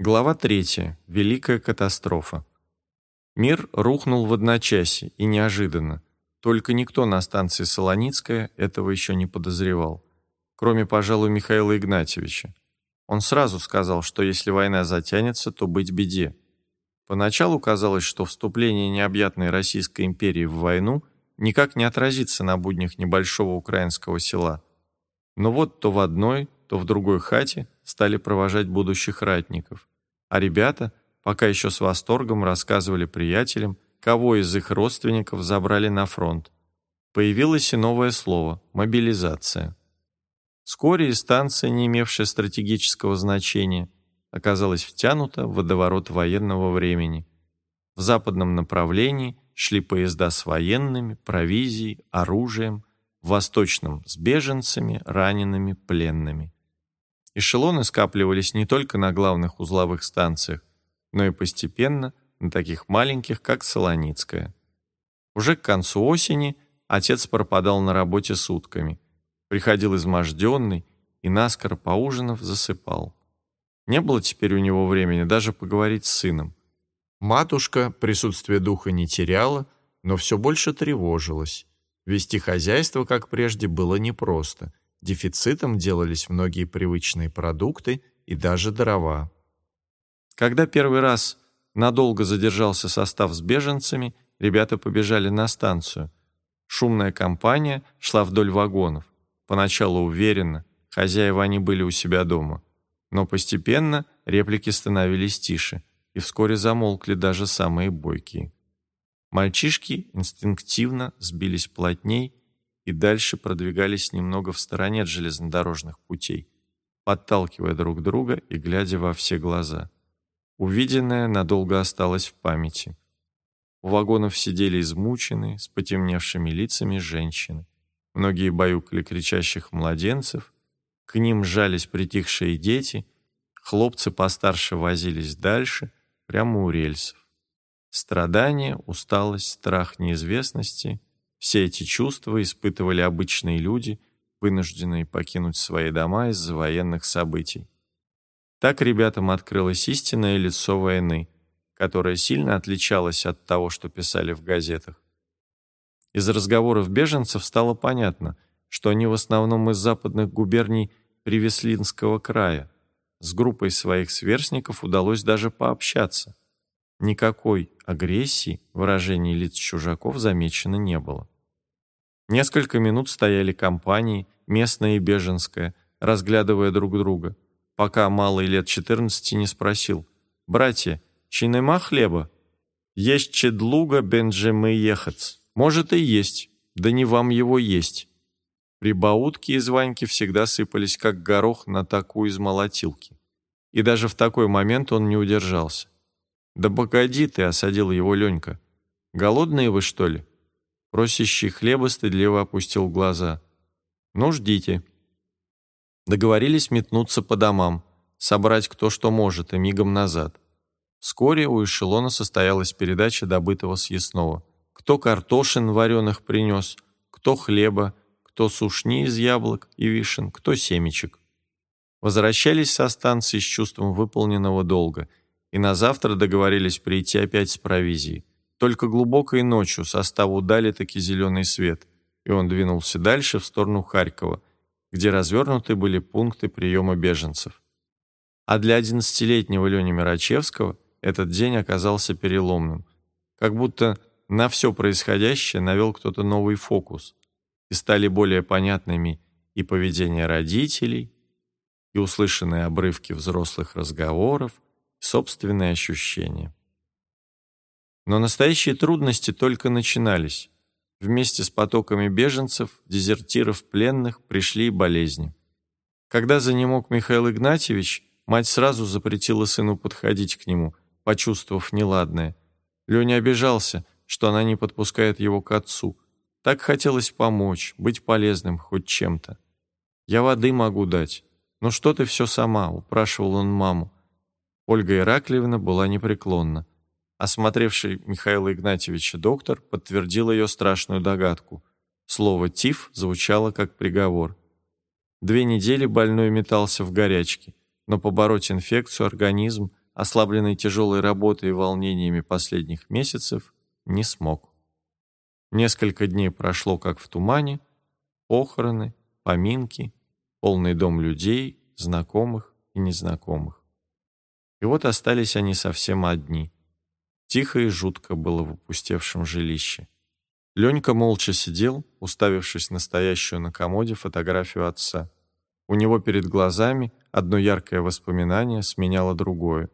Глава 3. Великая катастрофа. Мир рухнул в одночасье и неожиданно. Только никто на станции Солоницкая этого еще не подозревал. Кроме, пожалуй, Михаила Игнатьевича. Он сразу сказал, что если война затянется, то быть беде. Поначалу казалось, что вступление необъятной Российской империи в войну никак не отразится на буднях небольшого украинского села. Но вот то в одной, то в другой хате стали провожать будущих ратников. А ребята пока еще с восторгом рассказывали приятелям, кого из их родственников забрали на фронт. Появилось и новое слово – мобилизация. Вскоре и станция, не имевшая стратегического значения, оказалась втянута в водоворот военного времени. В западном направлении шли поезда с военными, провизией, оружием, в восточном – с беженцами, ранеными, пленными. Эшелоны скапливались не только на главных узловых станциях, но и постепенно на таких маленьких, как Солоницкая. Уже к концу осени отец пропадал на работе сутками, приходил изможденный и, наскоро поужинав, засыпал. Не было теперь у него времени даже поговорить с сыном. Матушка присутствие духа не теряла, но все больше тревожилась. Вести хозяйство, как прежде, было непросто – Дефицитом делались многие привычные продукты и даже дрова. Когда первый раз надолго задержался состав с беженцами, ребята побежали на станцию. Шумная компания шла вдоль вагонов. Поначалу уверенно, хозяева они были у себя дома. Но постепенно реплики становились тише, и вскоре замолкли даже самые бойкие. Мальчишки инстинктивно сбились плотней и дальше продвигались немного в стороне от железнодорожных путей, подталкивая друг друга и глядя во все глаза. Увиденное надолго осталось в памяти. У вагонов сидели измученные, с потемневшими лицами женщины. Многие баюкали кричащих младенцев, к ним жались притихшие дети, хлопцы постарше возились дальше, прямо у рельсов. Страдания, усталость, страх неизвестности все эти чувства испытывали обычные люди, вынужденные покинуть свои дома из-за военных событий. Так ребятам открылось истинное лицо войны, которое сильно отличалось от того, что писали в газетах. Из разговоров беженцев стало понятно, что они в основном из западных губерний Привеслинского края. С группой своих сверстников удалось даже пообщаться. Никакой агрессии выражений лиц чужаков замечено не было. Несколько минут стояли компании, местная и беженская, разглядывая друг друга, пока малый лет 14 не спросил, «Братья, чи нема хлеба?» «Есть чедлуга бенджемы ехать». «Может и есть, да не вам его есть». Прибаутки из Ваньки всегда сыпались, как горох на такую из молотилки. И даже в такой момент он не удержался. «Да погоди ты», — осадил его Ленька. «Голодные вы, что ли?» Просящий хлеба стыдливо опустил глаза. «Ну, ждите». Договорились метнуться по домам, собрать кто что может и мигом назад. Вскоре у эшелона состоялась передача добытого съестного. Кто картошин вареных принес, кто хлеба, кто сушни из яблок и вишен, кто семечек. Возвращались со станции с чувством выполненного долга – и на завтра договорились прийти опять с провизией. Только глубокой ночью составу дали таки зеленый свет, и он двинулся дальше в сторону Харькова, где развернуты были пункты приема беженцев. А для одиннадцатилетнего Лени Мирачевского этот день оказался переломным, как будто на все происходящее навел кто-то новый фокус, и стали более понятными и поведение родителей, и услышанные обрывки взрослых разговоров, собственные ощущения. Но настоящие трудности только начинались. Вместе с потоками беженцев, дезертиров, пленных пришли и болезни. Когда занемог Михаил Игнатьевич, мать сразу запретила сыну подходить к нему, почувствовав неладное. Леня обижался, что она не подпускает его к отцу. Так хотелось помочь, быть полезным хоть чем-то. «Я воды могу дать. Ну что ты все сама?» – упрашивал он маму. Ольга Ираклиевна была непреклонна. Осмотревший Михаила Игнатьевича доктор подтвердил ее страшную догадку. Слово «тиф» звучало как приговор. Две недели больной метался в горячке, но побороть инфекцию организм ослабленный тяжелой работой и волнениями последних месяцев, не смог. Несколько дней прошло как в тумане, похороны, поминки, полный дом людей, знакомых и незнакомых. И вот остались они совсем одни. Тихо и жутко было в опустевшем жилище. Ленька молча сидел, уставившись на стоящую на комоде фотографию отца. У него перед глазами одно яркое воспоминание сменяло другое.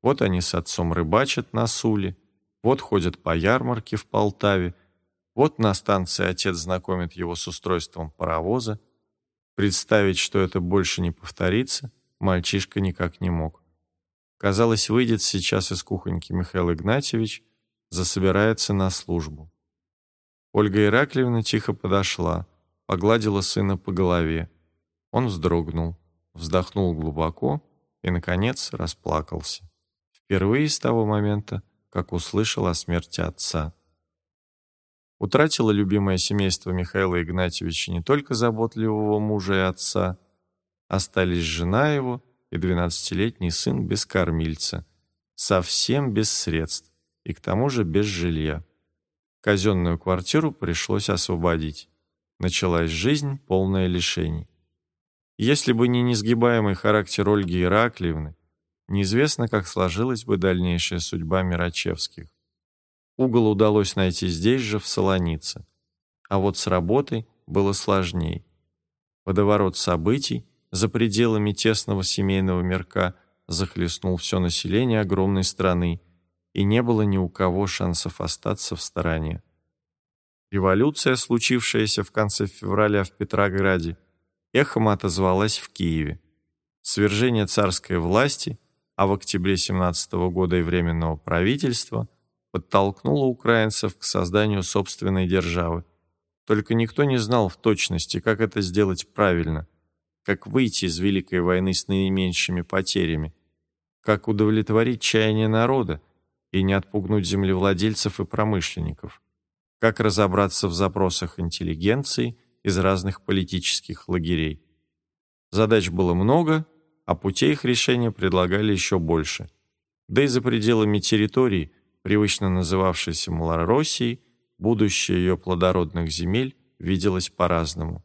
Вот они с отцом рыбачат на Суле, вот ходят по ярмарке в Полтаве, вот на станции отец знакомит его с устройством паровоза. Представить, что это больше не повторится, мальчишка никак не мог. Казалось, выйдет сейчас из кухоньки Михаил Игнатьевич, засобирается на службу. Ольга Ираклиевна тихо подошла, погладила сына по голове. Он вздрогнул, вздохнул глубоко и, наконец, расплакался. Впервые с того момента, как услышал о смерти отца. Утратило любимое семейство Михаила Игнатьевича не только заботливого мужа и отца, остались жена его и двенадцатилетний сын без кормильца, совсем без средств и к тому же без жилья. Казенную квартиру пришлось освободить. Началась жизнь, полная лишений. Если бы не несгибаемый характер Ольги Ираклиевны, неизвестно, как сложилась бы дальнейшая судьба Мирачевских. Угол удалось найти здесь же, в Солонице. А вот с работой было сложней. Водоворот событий за пределами тесного семейного мирка захлестнул все население огромной страны – и не было ни у кого шансов остаться в стороне. Революция, случившаяся в конце февраля в Петрограде, эхом отозвалась в Киеве. Свержение царской власти, а в октябре 17 года и Временного правительства подтолкнуло украинцев к созданию собственной державы. Только никто не знал в точности, как это сделать правильно, как выйти из Великой войны с наименьшими потерями, как удовлетворить чаяние народа, и не отпугнуть землевладельцев и промышленников, как разобраться в запросах интеллигенции из разных политических лагерей. Задач было много, а путей их решения предлагали еще больше. Да и за пределами территории, привычно называвшейся Малороссией, будущее ее плодородных земель виделось по-разному.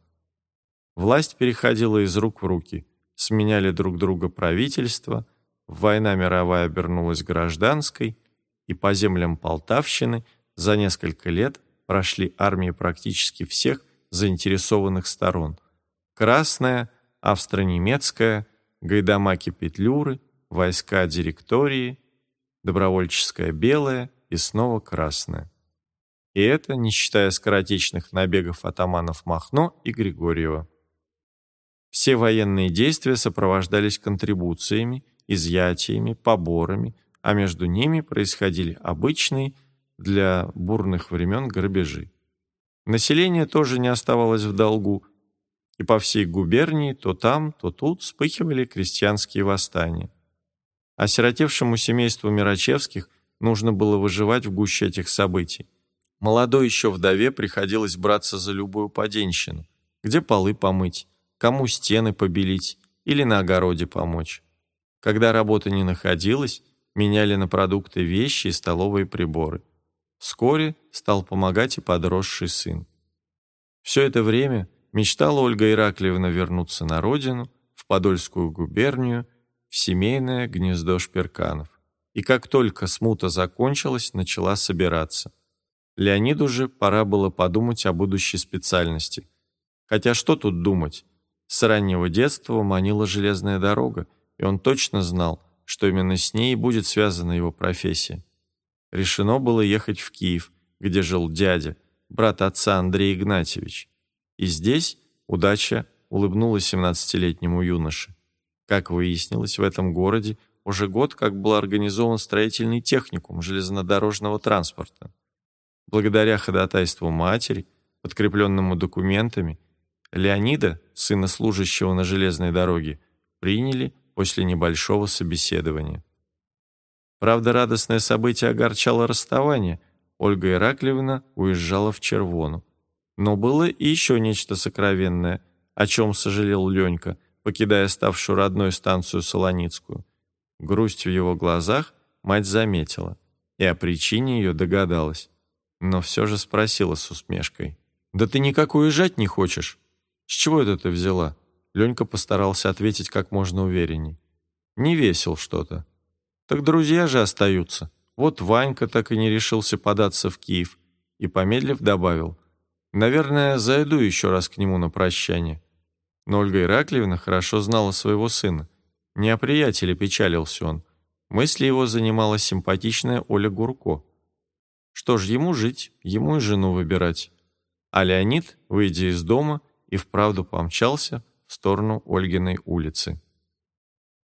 Власть переходила из рук в руки, сменяли друг друга правительства, война мировая обернулась гражданской – и по землям Полтавщины за несколько лет прошли армии практически всех заинтересованных сторон. Красная, австро-немецкая, гайдамаки-петлюры, войска директории, добровольческая белая и снова красная. И это не считая скоротечных набегов атаманов Махно и Григорьева. Все военные действия сопровождались контрибуциями, изъятиями, поборами, а между ними происходили обычные для бурных времен грабежи. Население тоже не оставалось в долгу, и по всей губернии то там, то тут вспыхивали крестьянские восстания. Осиротевшему семейству Мирачевских нужно было выживать в гуще этих событий. Молодой еще вдове приходилось браться за любую поденщину, где полы помыть, кому стены побелить или на огороде помочь. Когда работа не находилась, меняли на продукты вещи и столовые приборы. Вскоре стал помогать и подросший сын. Все это время мечтала Ольга Ираклиевна вернуться на родину, в Подольскую губернию, в семейное гнездо шперканов. И как только смута закончилась, начала собираться. Леониду же пора было подумать о будущей специальности. Хотя что тут думать? С раннего детства манила железная дорога, и он точно знал, что именно с ней будет связана его профессия. Решено было ехать в Киев, где жил дядя, брат отца Андрей Игнатьевич. И здесь удача улыбнулась 17-летнему юноше. Как выяснилось, в этом городе уже год как был организован строительный техникум железнодорожного транспорта. Благодаря ходатайству матери, подкрепленному документами, Леонида, сына служащего на железной дороге, приняли после небольшого собеседования. Правда, радостное событие огорчало расставание. Ольга Ираклевна уезжала в Червону. Но было и еще нечто сокровенное, о чем сожалел Ленька, покидая ставшую родной станцию Солоницкую. Грусть в его глазах мать заметила и о причине ее догадалась, но все же спросила с усмешкой. «Да ты никак уезжать не хочешь? С чего это ты взяла?» Ленька постарался ответить как можно уверенней. «Не весел что-то. Так друзья же остаются. Вот Ванька так и не решился податься в Киев». И, помедлив, добавил. «Наверное, зайду еще раз к нему на прощание». Но Ольга Ираклиевна хорошо знала своего сына. Не о приятеле печалился он. Мысли его занимала симпатичная Оля Гурко. Что ж, ему жить, ему и жену выбирать. А Леонид, выйдя из дома, и вправду помчался в сторону Ольгиной улицы.